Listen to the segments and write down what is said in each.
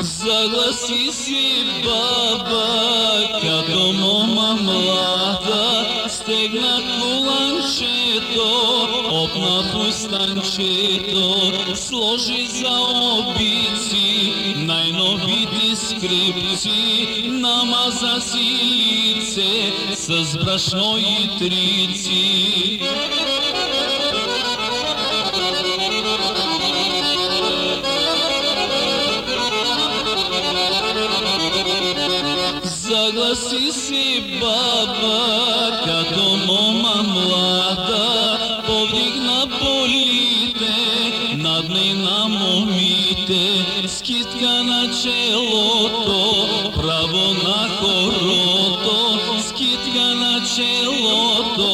Загласи си, баба, като мома млада, стегна коланчето, опна пустанчето, сложи за обици най-новите скрипци, намаза си с брашно и трици. Загласи си, баба, като мома млада, повдигна полите, надни на момите, скитка на челото, право на хорото, челото,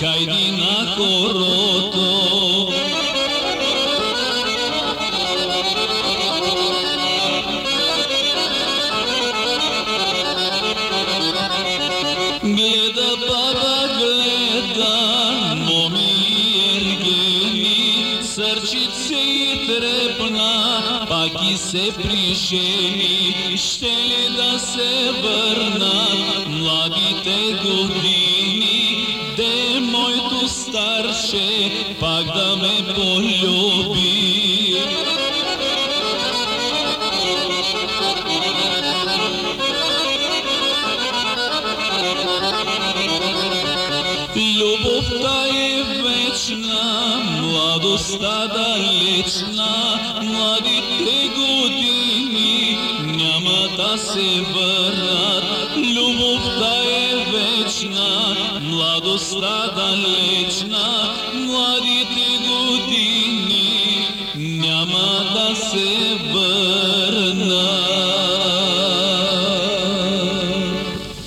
хайди на хорото. Гледа баба, гледа, моми ергени, сърчице и трепна, пак се пришени, ще ли да се младите години, де моето старше пак да ме полюби. Любовта е вечна, младостта далечна, младите години няма да се върнат. Любовта е младостта далечна, младите